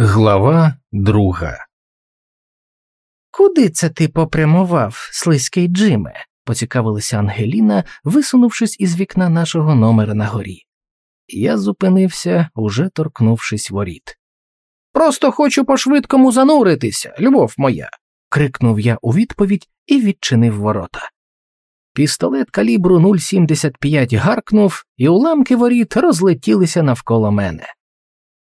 Глава друга. Куди це ти попрямував, слизький Джиме? поцікавилася Ангеліна, висунувшись із вікна нашого номера на горі. Я зупинився, уже торкнувшись воріт. Просто хочу по швидкому зануритися, любов моя. крикнув я у відповідь і відчинив ворота. Пістолет калібру 0,75 гаркнув, і уламки воріт розлетілися навколо мене.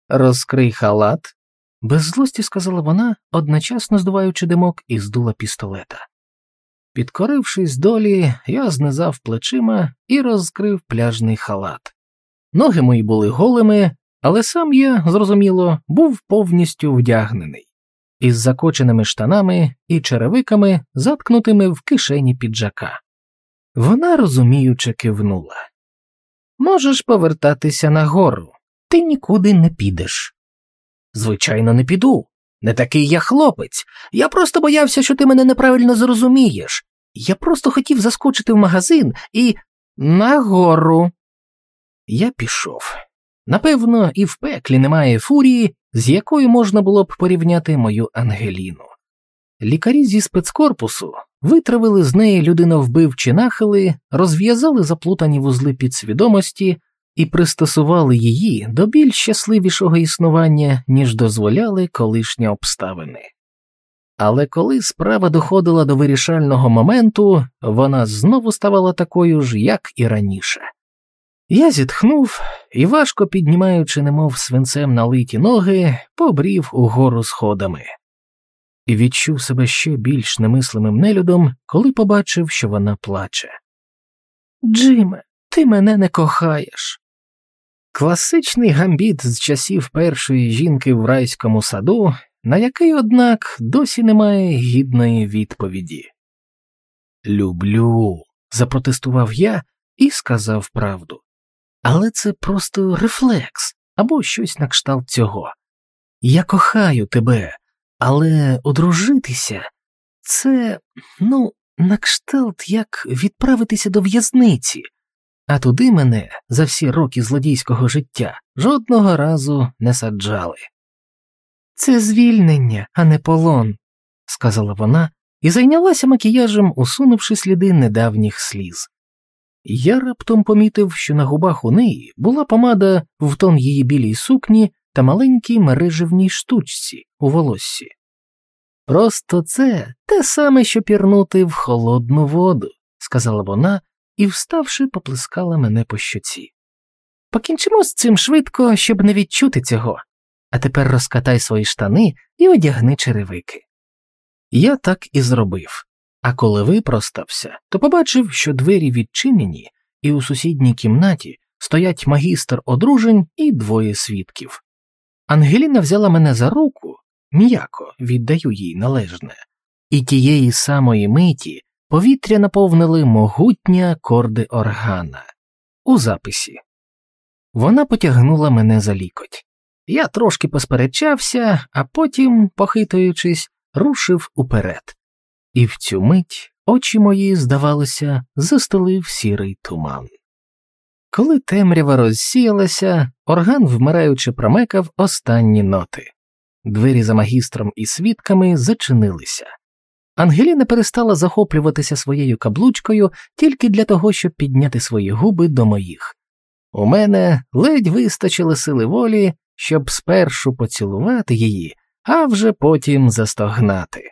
Розкрий халат, без злості сказала вона, одночасно здуваючи димок і здула пістолета. Підкорившись долі, я знизав плечима і розкрив пляжний халат. Ноги мої були голими, але сам я, зрозуміло, був повністю вдягнений, із закоченими штанами і черевиками, заткнутими в кишені піджака. Вона розуміюче кивнула. Можеш повертатися нагору, ти нікуди не підеш. Звичайно, не піду. Не такий я хлопець. Я просто боявся, що ти мене неправильно зрозумієш. Я просто хотів заскочити в магазин і нагору. Я пішов. Напевно, і в пеклі немає фурії, з якою можна було б порівняти мою Ангеліну. Лікарі зі спецкорпусу витравили з неї людиновбивчі нахили, розв'язали заплутані вузли підсвідомості, і пристосували її до більш щасливішого існування, ніж дозволяли колишні обставини. Але коли справа доходила до вирішального моменту, вона знову ставала такою ж, як і раніше. Я зітхнув і, важко піднімаючи, немов свинцем налиті ноги, побрів угору сходами, і відчув себе ще більш немислимим нелюдом, коли побачив, що вона плаче. Джиме, ти мене не кохаєш. Класичний гамбіт з часів першої жінки в райському саду, на який, однак, досі немає гідної відповіді. Люблю, запротестував я і сказав правду. Але це просто рефлекс або щось на кшталт цього. Я кохаю тебе, але одружитися це, ну, на кшталт як відправитися до в'язниці а туди мене за всі роки злодійського життя жодного разу не саджали. Це звільнення, а не полон, сказала вона і зайнялася макіяжем, усунувши сліди недавніх сліз. Я раптом помітив, що на губах у неї була помада в тон її білій сукні та маленькій мережевній штучці у волоссі. Просто це те саме, що пірнути в холодну воду, сказала вона, і, вставши, поплескала мене по щоці. Покінчимо з цим швидко, щоб не відчути цього, а тепер розкатай свої штани і одягни черевики. Я так і зробив, а коли випростався, то побачив, що двері відчинені, і у сусідній кімнаті стоять магістр одружень і двоє свідків. Ангеліна взяла мене за руку, м'яко віддаю їй належне, і тієї самої миті повітря наповнили могутні акорди органа у записі. Вона потягнула мене за лікоть. Я трошки посперечався, а потім, похитуючись, рушив уперед. І в цю мить очі мої, здавалося, застелив сірий туман. Коли темрява розсіялася, орган, вмираючи, промекав останні ноти. Двері за магістром і свідками зачинилися. Ангеліна перестала захоплюватися своєю каблучкою тільки для того, щоб підняти свої губи до моїх. У мене ледь вистачило сили волі, щоб спершу поцілувати її, а вже потім застогнати.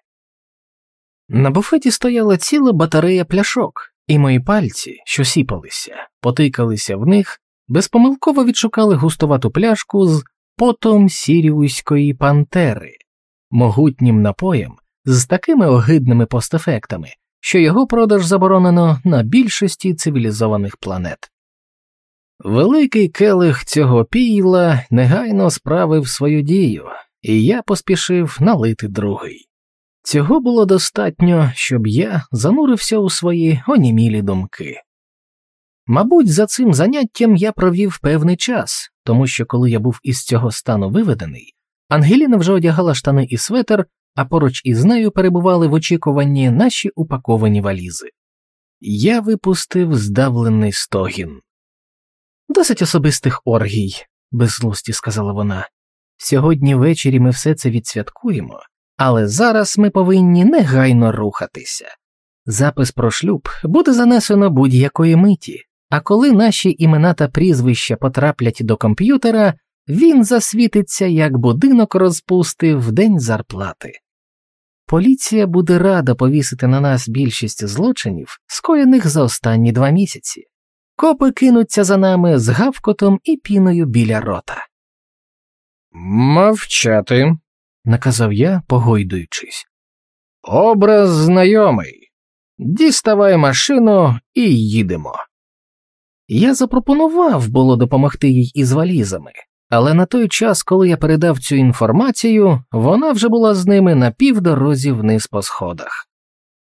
На буфеті стояла ціла батарея пляшок, і мої пальці, що сіпалися, потикалися в них, безпомилково відшукали густувату пляшку з потом сіріуської пантери, могутнім напоєм з такими огидними постефектами, що його продаж заборонено на більшості цивілізованих планет. Великий келих цього пійла негайно справив свою дію, і я поспішив налити другий. Цього було достатньо, щоб я занурився у свої онімілі думки. Мабуть, за цим заняттям я провів певний час, тому що коли я був із цього стану виведений, Ангеліна вже одягала штани і светер а поруч із нею перебували в очікуванні наші упаковані валізи. Я випустив здавлений стогін. Досить особистих оргій, беззлості сказала вона. Сьогодні ввечері ми все це відсвяткуємо, але зараз ми повинні негайно рухатися. Запис про шлюб буде занесено будь-якої миті, а коли наші імена та прізвища потраплять до комп'ютера, він засвітиться як будинок розпусти в день зарплати. Поліція буде рада повісити на нас більшість злочинів, скоєних за останні два місяці. Копи кинуться за нами з гавкотом і піною біля рота. Мовчати, наказав я, погойдуючись. Образ знайомий. Діставай машину і їдемо. Я запропонував було допомогти їй із валізами, але на той час, коли я передав цю інформацію, вона вже була з ними на півдорозі вниз по сходах.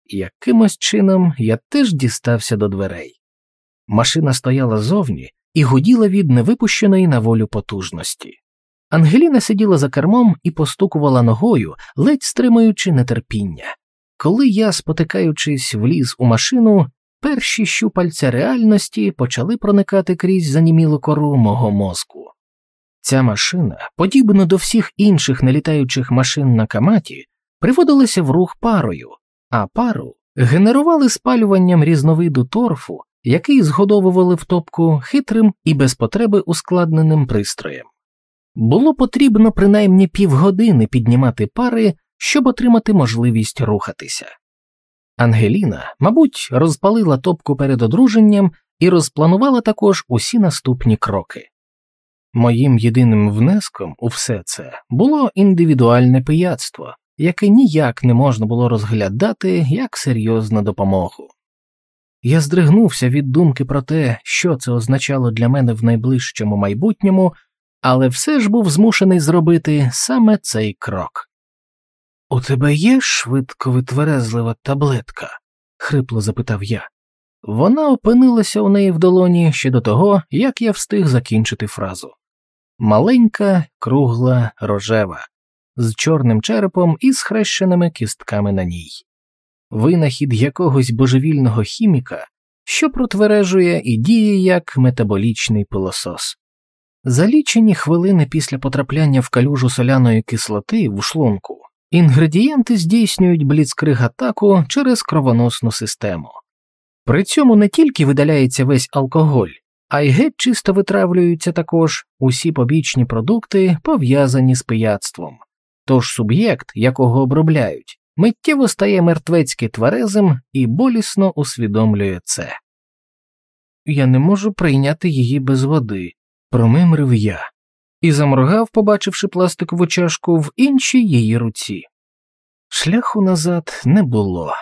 Якимось чином я теж дістався до дверей. Машина стояла зовні і гуділа від невипущеної на волю потужності. Ангеліна сиділа за кермом і постукувала ногою, ледь стримуючи нетерпіння. Коли я, спотикаючись, вліз у машину, перші щупальця реальності почали проникати крізь занімілу кору мого мозку. Ця машина, подібно до всіх інших нелітаючих машин на каматі, приводилася в рух парою, а пару генерували спалюванням різновиду торфу, який згодовували в топку хитрим і без потреби ускладненим пристроєм. Було потрібно принаймні півгодини піднімати пари, щоб отримати можливість рухатися. Ангеліна, мабуть, розпалила топку перед одруженням і розпланувала також усі наступні кроки. Моїм єдиним внеском у все це було індивідуальне пияцтво, яке ніяк не можна було розглядати як серйозну допомогу. Я здригнувся від думки про те, що це означало для мене в найближчому майбутньому, але все ж був змушений зробити саме цей крок. У тебе є швидко витверезлива таблетка? хрипло запитав я. Вона опинилася у неї в долоні ще до того, як я встиг закінчити фразу. Маленька, кругла, рожева, з чорним черепом і схрещеними кістками на ній, винахід якогось божевільного хіміка, що протвережує і діє як метаболічний пилосос. За лічені хвилини після потрапляння в калюжу соляної кислоти в шлунку інгредієнти здійснюють бліцкриг атаку через кровоносну систему. При цьому не тільки видаляється весь алкоголь, а й геть чисто витравлюються також усі побічні продукти, пов'язані з пияцтвом. Тож суб'єкт, якого обробляють, миттєво стає мертвецьки тверезим і болісно усвідомлює це. Я не можу прийняти її без води, промимрив я, і заморгав, побачивши пластикову чашку в іншій її руці. Шляху назад не було,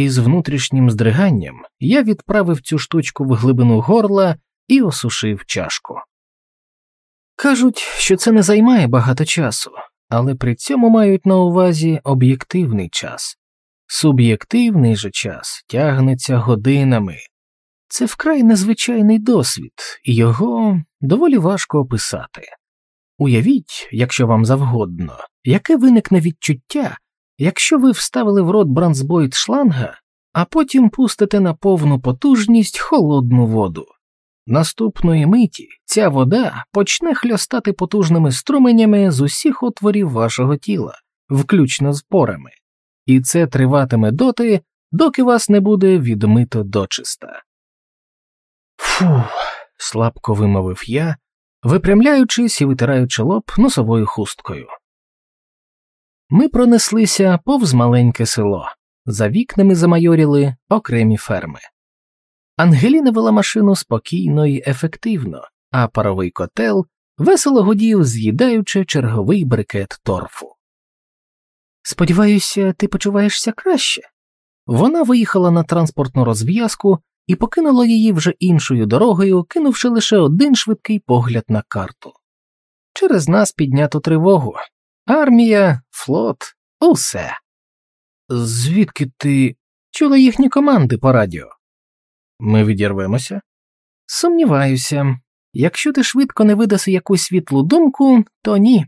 і з внутрішнім здриганням я відправив цю штучку в глибину горла і осушив чашку. Кажуть, що це не займає багато часу, але при цьому мають на увазі об'єктивний час. Суб'єктивний же час тягнеться годинами. Це вкрай незвичайний досвід, і його доволі важко описати. Уявіть, якщо вам завгодно, яке виникне відчуття, якщо ви вставили в рот бранцбойт шланга, а потім пустите на повну потужність холодну воду. Наступної миті ця вода почне хльостати потужними струменями з усіх отворів вашого тіла, включно з порами, і це триватиме доти, доки вас не буде відмито дочиста. Фу, слабко вимовив я, випрямляючись і витираючи лоб носовою хусткою. Ми пронеслися повз маленьке село, за вікнами замайоріли окремі ферми. Ангеліна вела машину спокійно і ефективно, а паровий котел весело гудів, з'їдаючи черговий брикет торфу. Сподіваюся, ти почуваєшся краще. Вона виїхала на транспортну розв'язку і покинула її вже іншою дорогою, кинувши лише один швидкий погляд на карту. Через нас піднято тривогу. Армія, флот, усе. Звідки ти чула їхні команди по радіо? Ми відірвемося? Сумніваюся, якщо ти швидко не видаси якусь світлу думку, то ні.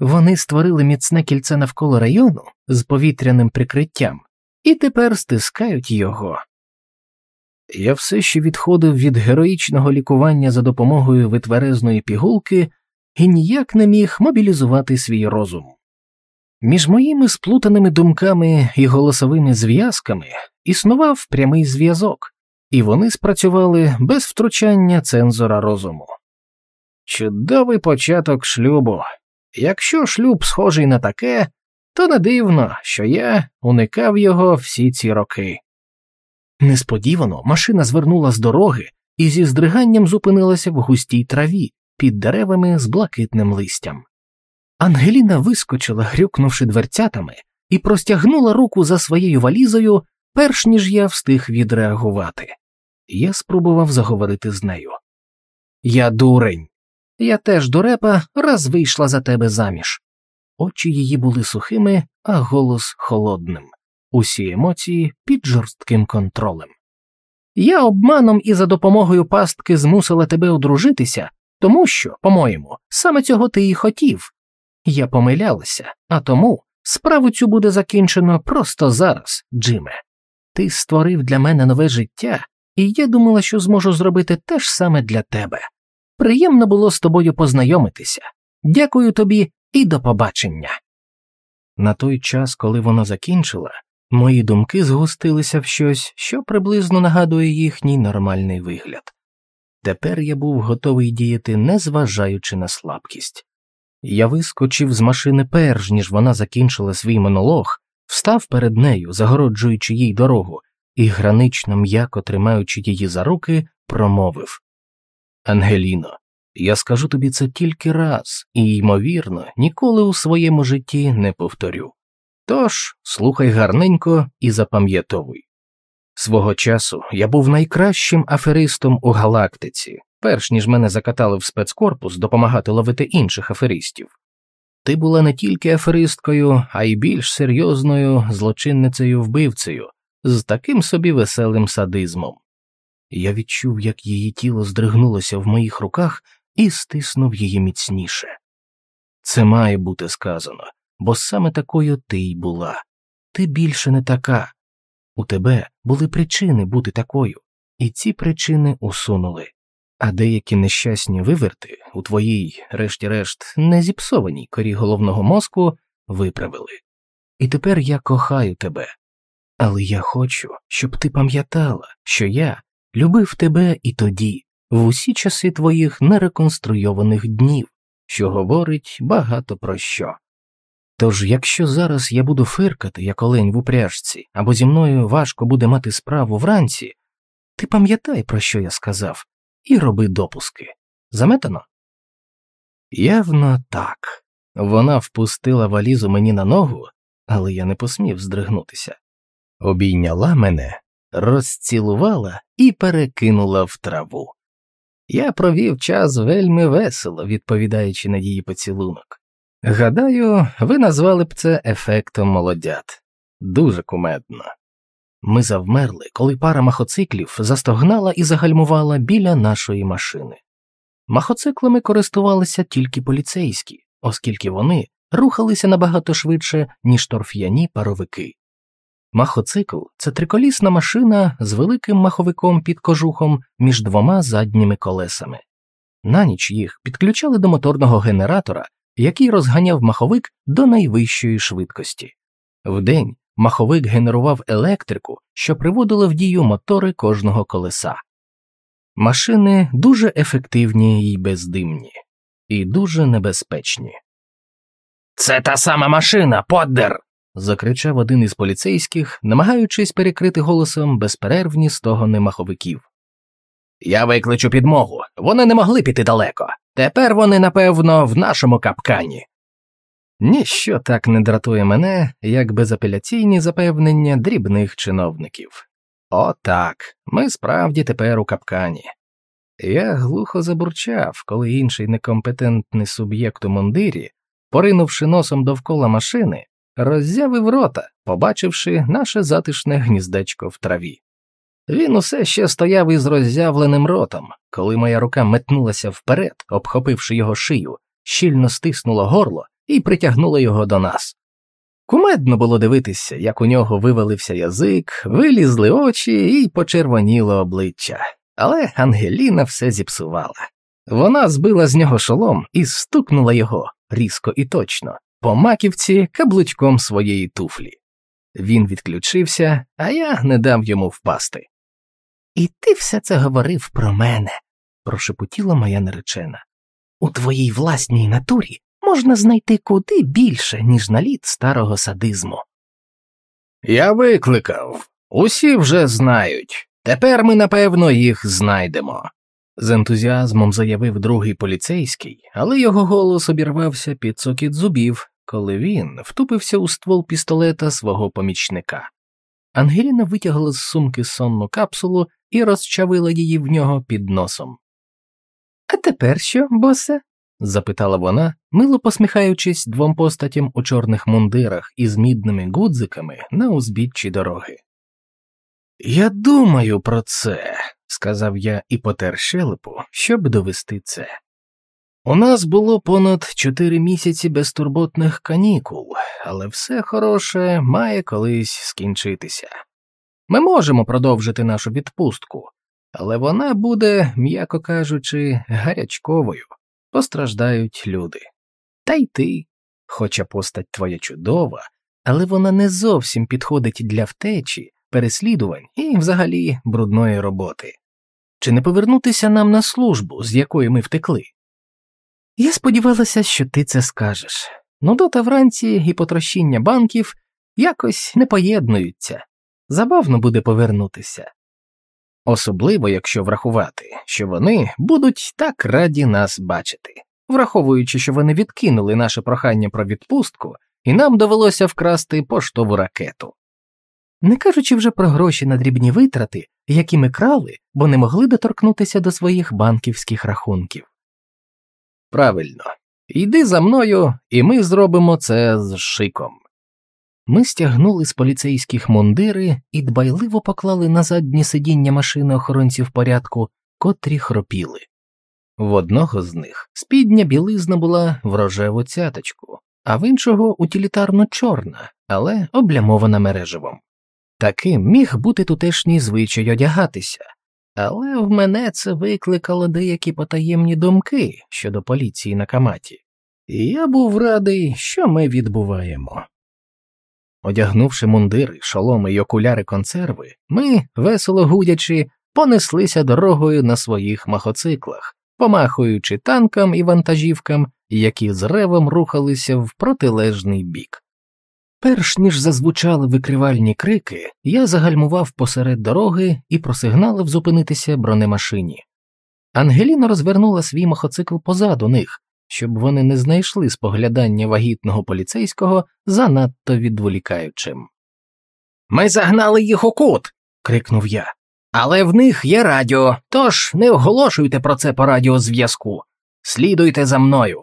Вони створили міцне кільце навколо району з повітряним прикриттям і тепер стискають його. Я все ще відходив від героїчного лікування за допомогою витверезної пігулки, і ніяк не міг мобілізувати свій розум. Між моїми сплутаними думками і голосовими зв'язками існував прямий зв'язок, і вони спрацювали без втручання цензора розуму. Чудовий початок шлюбу. Якщо шлюб схожий на таке, то не дивно, що я уникав його всі ці роки. Несподівано машина звернула з дороги і зі здриганням зупинилася в густій траві під деревами з блакитним листям. Ангеліна вискочила, грюкнувши дверцятами, і простягнула руку за своєю валізою, перш ніж я встиг відреагувати. Я спробував заговорити з нею. Я дурень. Я теж дурепа раз вийшла за тебе заміж. Очі її були сухими, а голос холодним, усі емоції під жорстким контролем. Я обманом і за допомогою пастки змусила тебе одружитися, тому що, по-моєму, саме цього ти і хотів. Я помилялася, а тому справу цю буде закінчено просто зараз, Джиме. Ти створив для мене нове життя, і я думала, що зможу зробити те ж саме для тебе. Приємно було з тобою познайомитися. Дякую тобі і до побачення. На той час, коли вона закінчила, мої думки згустилися в щось, що приблизно нагадує їхній нормальний вигляд. Тепер я був готовий діяти, незважаючи на слабкість. Я вискочив з машини перш ніж вона закінчила свій монолог, встав перед нею, загороджуючи їй дорогу, і гранично м'яко тримаючи її за руки, промовив Ангеліно, я скажу тобі це тільки раз і, ймовірно, ніколи у своєму житті не повторю. Тож слухай гарненько і запам'ятовуй. Свого часу я був найкращим аферистом у галактиці, перш ніж мене закатали в спецкорпус допомагати ловити інших аферистів. Ти була не тільки аферисткою, а й більш серйозною злочинницею вбивцею, з таким собі веселим садизмом. Я відчув, як її тіло здригнулося в моїх руках і стиснув її міцніше. Це має бути сказано, бо саме такою ти й була. Ти більше не така. У тебе були причини бути такою, і ці причини усунули, а деякі нещасні виверти у твоїй, решті-решт, незіпсованій корі головного мозку виправили. І тепер я кохаю тебе, але я хочу, щоб ти пам'ятала, що я любив тебе і тоді, в усі часи твоїх нереконструйованих днів, що говорить багато про що. Тож, якщо зараз я буду фиркати, як олень в упряжці, або зі мною важко буде мати справу вранці, ти пам'ятай, про що я сказав, і роби допуски. Заметано? Явно так. Вона впустила валізу мені на ногу, але я не посмів здригнутися. Обійняла мене, розцілувала і перекинула в траву. Я провів час вельми весело, відповідаючи на її поцілунок. Гадаю, ви назвали б це ефектом молодят. Дуже кумедно. Ми завмерли, коли пара махоциклів застогнала і загальмувала біля нашої машини. Махоциклами користувалися тільки поліцейські, оскільки вони рухалися набагато швидше, ніж торф'яні паровики. Махоцикл це триколісна машина з великим маховиком під кожухом між двома задніми колесами. На ніч їх підключали до моторного генератора, який розганяв маховик до найвищої швидкості. Вдень маховик генерував електрику, що приводила в дію мотори кожного колеса. Машини дуже ефективні й бездимні, і дуже небезпечні. Це та сама машина, Поддер закричав один із поліцейських, намагаючись перекрити голосом безперервні стогони маховиків. Я викличу підмогу. Вони не могли піти далеко. Тепер вони, напевно, в нашому капкані. Ніщо так не дратує мене, як безапеляційні запевнення дрібних чиновників. О, так, ми справді тепер у капкані. Я глухо забурчав, коли інший некомпетентний суб'єкт у мундирі, поринувши носом довкола машини, роззявив рота, побачивши наше затишне гніздечко в траві. Він усе ще стояв із роззявленим ротом, коли моя рука метнулася вперед, обхопивши його шию, щільно стиснула горло і притягнула його до нас. Кумедно було дивитися, як у нього вивалився язик, вилізли очі і почервоніло обличчя, але Ангеліна все зіпсувала. Вона збила з нього шолом і стукнула його різко і точно, по маківці каблучком своєї туфлі. Він відключився, а я не дав йому впасти. І ти все це говорив про мене, прошепотіла моя наречена. У твоїй власній натурі можна знайти куди більше, ніж наліт старого садизму. Я викликав, усі вже знають. Тепер ми, напевно, їх знайдемо. З ентузіазмом заявив другий поліцейський, але його голос обірвався під цокіт зубів, коли він втупився у ствол пістолета свого помічника. Ангеліна витягла з сумки сонну капсулу і розчавила її в нього під носом. А тепер що, босе? запитала вона, мило посміхаючись двом постатям у чорних мундирах із мідними гудзиками на узбіччі дороги. Я думаю про це, сказав я і потер щелепу, щоб довести це. У нас було понад чотири місяці безтурботних канікул, але все хороше має колись скінчитися. Ми можемо продовжити нашу відпустку, але вона буде, м'яко кажучи, гарячковою, постраждають люди. Та й ти, хоча постать твоя чудова, але вона не зовсім підходить для втечі, переслідувань і взагалі брудної роботи. Чи не повернутися нам на службу, з якої ми втекли? Я сподівалася, що ти це скажеш. Нудота вранці і потрощіння банків якось не поєднуються, забавно буде повернутися. Особливо якщо врахувати, що вони будуть так раді нас бачити, враховуючи, що вони відкинули наше прохання про відпустку, і нам довелося вкрасти поштову ракету. Не кажучи вже про гроші на дрібні витрати, які ми крали, бо не могли доторкнутися до своїх банківських рахунків. Правильно, йди за мною, і ми зробимо це з шиком. Ми стягнули з поліцейських мундири і дбайливо поклали на заднє сидіння машини охоронців порядку, котрі хропіли. В одного з них спідня білизна була в рожеву цяточку, а в іншого утилітарно чорна, але облямована мереживом. Таким міг бути тутешній звичай одягатися, але в мене це викликало деякі потаємні думки щодо поліції на каматі, і я був радий, що ми відбуваємо. Одягнувши мундири, шоломи й окуляри консерви, ми, весело гудячи, понеслися дорогою на своїх махоциклах, помахуючи танкам і вантажівкам, які з ревом рухалися в протилежний бік. Перш ніж зазвучали викривальні крики, я загальмував посеред дороги і просигналив зупинитися бронемашині. Ангеліна розвернула свій мотоцикл позаду них, щоб вони не знайшли споглядання вагітного поліцейського занадто відволікаючим. Ми загнали їх у кут. крикнув я. Але в них є радіо, тож не оголошуйте про це по радіозв'язку. Слідуйте за мною.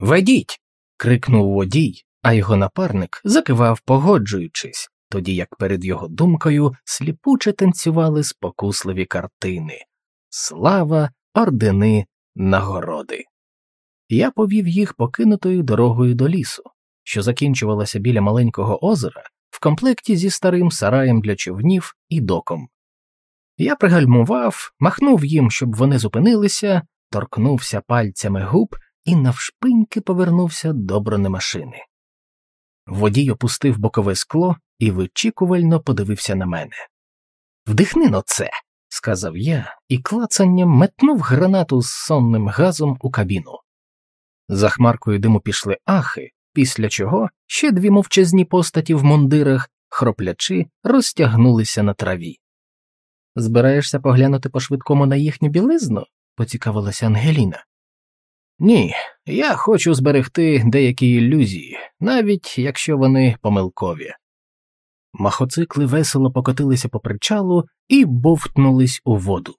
Ведіть. крикнув водій, а його напарник закивав, погоджуючись, тоді як перед його думкою сліпуче танцювали спокусливі картини слава, ордени, нагороди. Я повів їх покинутою дорогою до лісу, що закінчувалася біля маленького озера в комплекті зі старим сараєм для човнів і доком. Я пригальмував, махнув їм, щоб вони зупинилися, торкнувся пальцями губ і навшпиньки повернувся до бронемашини. Водій опустив бокове скло і вичікувально подивився на мене. Вдихни но це, сказав я і клацанням метнув гранату з сонним газом у кабіну. За хмаркою диму пішли ахи, після чого ще дві мовчазні постаті в мундирах, хроплячи, розтягнулися на траві. Збираєшся поглянути по швидкому на їхню білизну? поцікавилася Ангеліна. Ні, я хочу зберегти деякі ілюзії, навіть якщо вони помилкові. Махоцикли весело покотилися по причалу і бовтнулись у воду.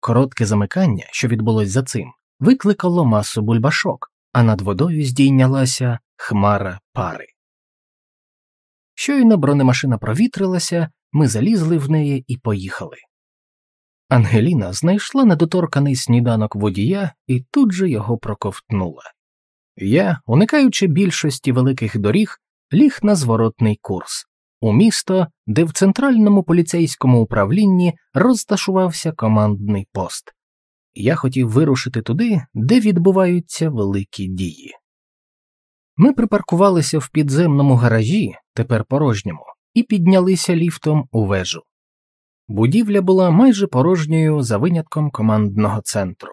Коротке замикання, що відбулось за цим, викликало масу бульбашок, а над водою здійнялася хмара пари. Щойно бронемашина провітрилася, ми залізли в неї і поїхали. Ангеліна знайшла недоторканий сніданок водія і тут же його проковтнула. Я, уникаючи більшості великих доріг, ліг на зворотний курс у місто, де в центральному поліцейському управлінні розташувався командний пост. я хотів вирушити туди, де відбуваються великі дії. Ми припаркувалися в підземному гаражі, тепер порожньому, і піднялися ліфтом у вежу. Будівля була майже порожньою за винятком командного центру.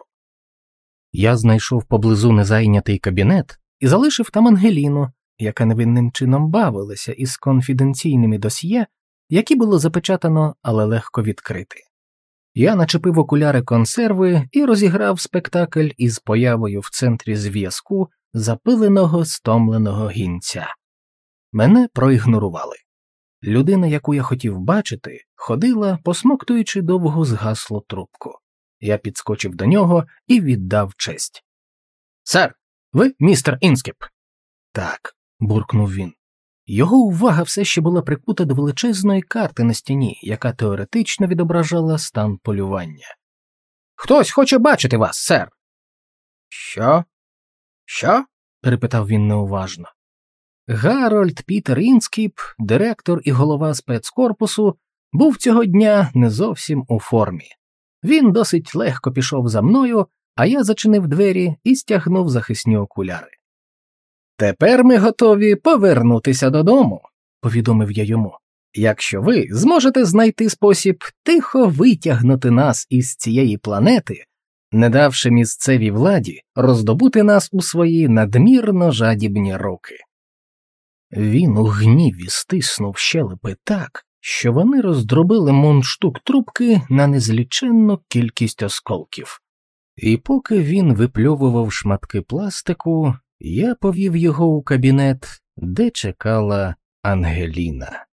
Я знайшов поблизу незайнятий кабінет і залишив там Ангеліну, яка невинним чином бавилася із конфіденційними досьє, які було запечатано, але легко відкрити. Я начепив окуляри консерви і розіграв спектакль із появою в центрі зв'язку запиленого стомленого гінця. Мене проігнорували. Людина, яку я хотів бачити, ходила, посмоктуючи довгу згаслу трубку. Я підскочив до нього і віддав честь. Сер, ви містер Інскіп? Так, буркнув він. Його увага все ще була прикута до величезної карти на стіні, яка теоретично відображала стан полювання. Хтось хоче бачити вас, сер. Що? Що? перепитав він неуважно. Гарольд Пітер Інскіп, директор і голова спецкорпусу, був цього дня не зовсім у формі. Він досить легко пішов за мною, а я зачинив двері і стягнув захисні окуляри. Тепер ми готові повернутися додому, повідомив я йому. Якщо ви зможете знайти спосіб тихо витягнути нас із цієї планети, не давши місцевій владі роздобути нас у свої надмірно жадібні руки. Він у гніві стиснув щелепи так, що вони роздробили мундштук трубки на незліченну кількість осколків. І поки він випльовував шматки пластику, я повів його у кабінет, де чекала Ангеліна.